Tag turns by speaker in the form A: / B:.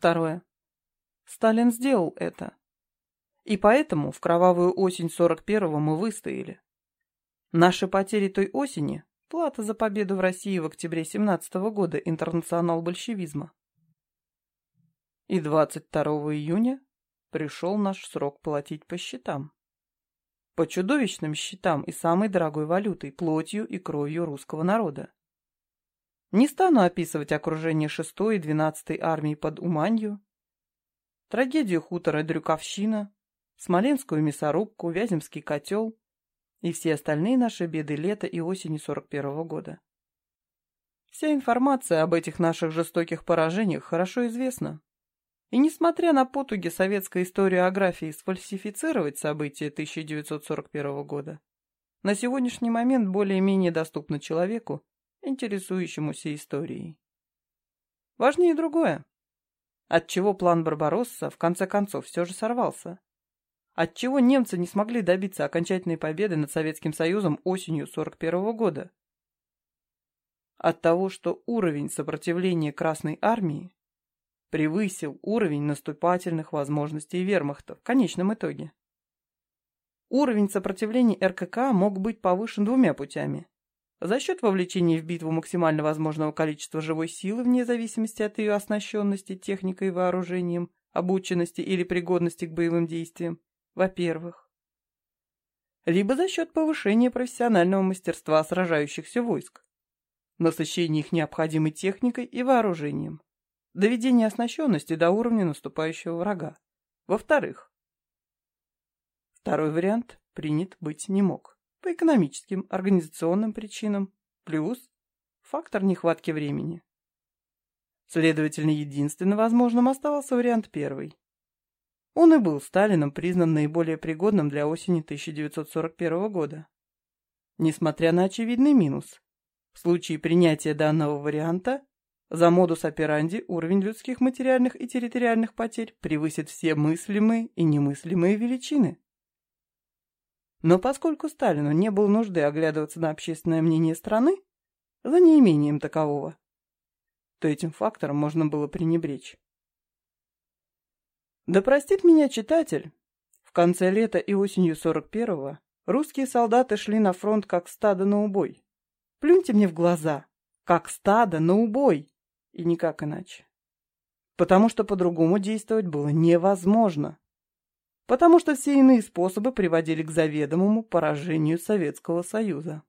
A: Второе. Сталин сделал это. И поэтому в кровавую осень 41-го мы выстояли. Наши потери той осени – плата за победу в России в октябре 17 -го года интернационал большевизма. И 22 июня пришел наш срок платить по счетам. По чудовищным счетам и самой дорогой валютой, плотью и кровью русского народа. Не стану описывать окружение 6 и 12 армии под Уманью, трагедию хутора Дрюковщина, Смоленскую мясорубку, Вяземский котел и все остальные наши беды лета и осени 41 -го года. Вся информация об этих наших жестоких поражениях хорошо известна. И несмотря на потуги советской историографии сфальсифицировать события 1941 года, на сегодняшний момент более-менее доступна человеку, интересующемуся историей. Важнее другое. Отчего план Барбаросса в конце концов все же сорвался? Отчего немцы не смогли добиться окончательной победы над Советским Союзом осенью 41 года? От того, что уровень сопротивления Красной Армии превысил уровень наступательных возможностей вермахта в конечном итоге. Уровень сопротивления РКК мог быть повышен двумя путями. За счет вовлечения в битву максимально возможного количества живой силы вне зависимости от ее оснащенности, техникой и вооружением, обученности или пригодности к боевым действиям, во-первых. Либо за счет повышения профессионального мастерства сражающихся войск, насыщения их необходимой техникой и вооружением, доведение оснащенности до уровня наступающего врага. Во-вторых, второй вариант принят быть не мог. По экономическим, организационным причинам, плюс фактор нехватки времени. Следовательно, единственно возможным оставался вариант первый. Он и был Сталином признан наиболее пригодным для осени 1941 года. Несмотря на очевидный минус, в случае принятия данного варианта за модус операнди уровень людских материальных и территориальных потерь превысит все мыслимые и немыслимые величины. Но поскольку Сталину не было нужды оглядываться на общественное мнение страны, за неимением такового, то этим фактором можно было пренебречь. Да простит меня читатель, в конце лета и осенью 41-го русские солдаты шли на фронт как стадо на убой. Плюньте мне в глаза, как стадо на убой! И никак иначе. Потому что по-другому действовать было невозможно. Потому что все иные способы приводили к заведомому поражению Советского Союза.